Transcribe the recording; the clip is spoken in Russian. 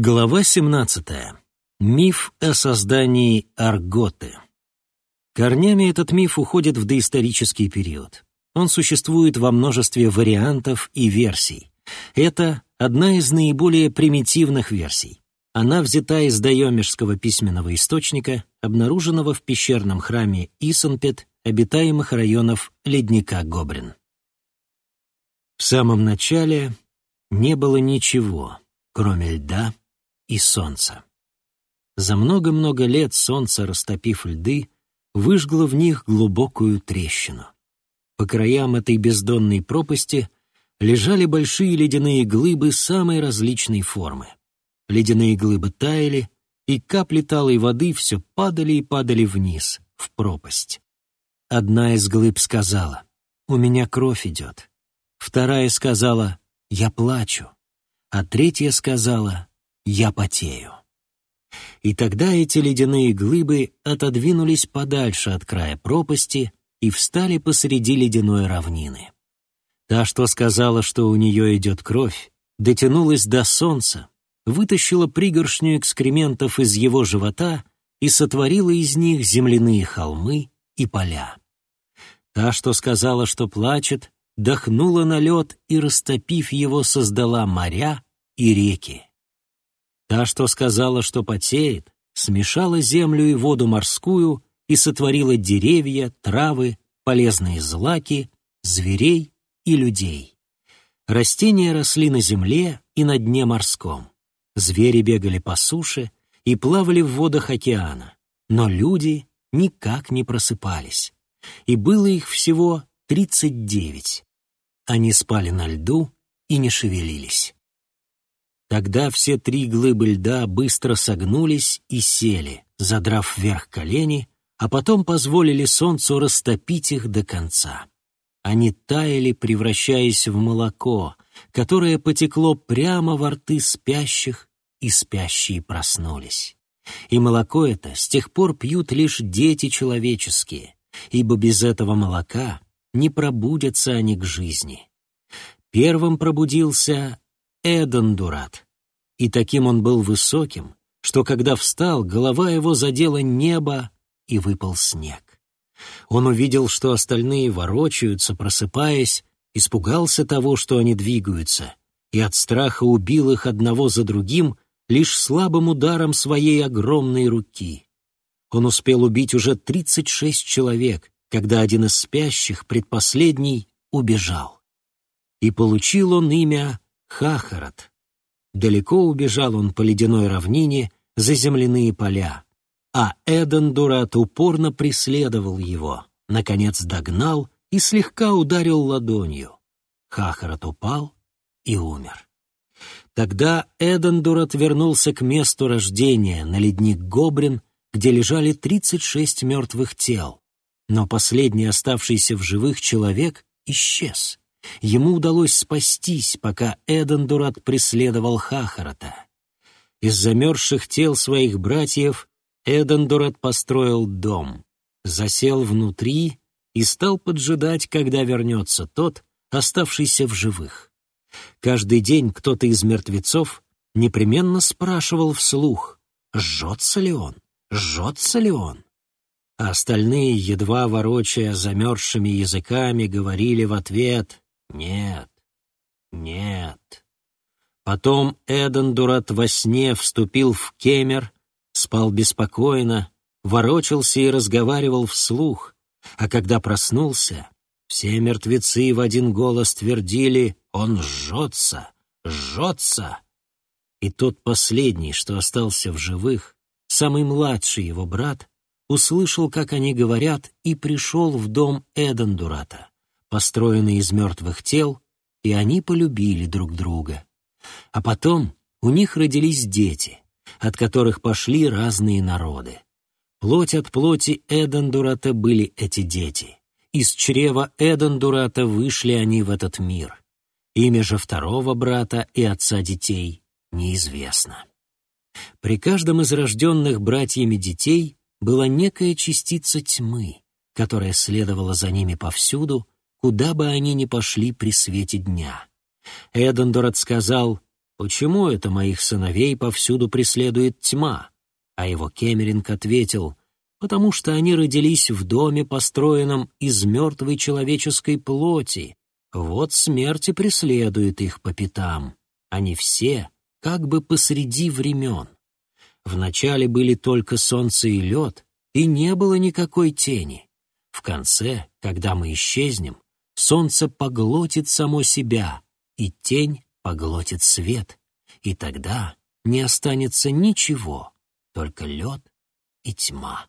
Глава 17. Миф о создании Арготы. Корнями этот миф уходит в доисторический период. Он существует во множестве вариантов и версий. Это одна из наиболее примитивных версий. Она взята из Дайомежского письменного источника, обнаруженного в пещерном храме Исанпет, обитаемых районов ледника Гобрин. В самом начале не было ничего, кроме льда и солнца. За много-много лет солнце, растопив льды, выжгло в них глубокую трещину. По краям этой бездонной пропасти лежали большие ледяные глыбы самой различной формы. Ледяные глыбы таяли, и капли талой воды все падали и падали вниз, в пропасть. Одна из глыб сказала, «У меня кровь идет». Вторая сказала, «Я плачу». А третья сказала, «Я потею». И тогда эти ледяные глыбы отодвинулись подальше от края пропасти и встали посреди ледяной равнины. Та, что сказала, что у нее идет кровь, дотянулась до солнца, вытащила пригоршню экскрементов из его живота и сотворила из них земляные холмы и поля. Та, что сказала, что плачет, дохнула на лед и, растопив его, создала моря и реки. Та, что сказала, что потеет, смешала землю и воду морскую и сотворила деревья, травы, полезные злаки, зверей и людей. Растения росли на земле и на дне морском. Звери бегали по суше и плавали в водах океана, но люди никак не просыпались. И было их всего тридцать девять. Они спали на льду и не шевелились. Тогда все три глыбы льда быстро согнулись и сели, задрав вверх колени, а потом позволили солнцу растопить их до конца. Они таяли, превращаясь в молоко, которое потекло прямо во рты спящих, и спящие проснулись. И молоко это с тех пор пьют лишь дети человеческие, ибо без этого молока не пробудятся они к жизни. Первым пробудился Эдондурат. И таким он был высоким, что когда встал, голова его задела небо, и выпал снег. Он увидел, что остальные ворочаются, просыпаясь, испугался того, что они двигаются, и от страха убил их одного за другим лишь слабым ударом своей огромной руки. Он успел убить уже 36 человек, когда один из спящих, предпоследний, убежал. И получил он имя Хахарат. Далеко убежал он по ледяной равнине за земляные поля, а Эден Дурат упорно преследовал его, наконец догнал и слегка ударил ладонью. Хахарат упал и умер. Тогда Эдендурат вернулся к месту рождения, на ледник Гобрин, где лежали 36 мертвых тел. Но последний оставшийся в живых человек исчез. Ему удалось спастись, пока Эдендурат преследовал Хахарата. Из замерзших тел своих братьев Эдендурат построил дом, засел внутри и стал поджидать, когда вернется тот, оставшийся в живых. Каждый день кто-то из мертвецов непременно спрашивал вслух, жжется ли он, жжется ли он а остальные, едва ворочая замерзшими языками, говорили в ответ «нет, нет». Потом Эдендурат во сне вступил в кемер, спал беспокойно, ворочался и разговаривал вслух, а когда проснулся, все мертвецы в один голос твердили «он жжется, жжется». И тот последний, что остался в живых, самый младший его брат, услышал, как они говорят, и пришел в дом Эдендурата, построенный из мертвых тел, и они полюбили друг друга. А потом у них родились дети, от которых пошли разные народы. Плоть от плоти Эдендурата были эти дети. Из чрева Эдендурата вышли они в этот мир. Имя же второго брата и отца детей неизвестно. При каждом из рожденных братьями детей была некая частица тьмы, которая следовала за ними повсюду, куда бы они ни пошли при свете дня. Эдендорат сказал, Почему это моих сыновей повсюду преследует тьма? А его Кемеринг ответил, потому что они родились в доме, построенном из мертвой человеческой плоти. Вот смерть и преследует их по пятам. Они все как бы посреди времен. Вначале были только солнце и лед, и не было никакой тени. В конце, когда мы исчезнем, солнце поглотит само себя, и тень поглотит свет, и тогда не останется ничего, только лед и тьма.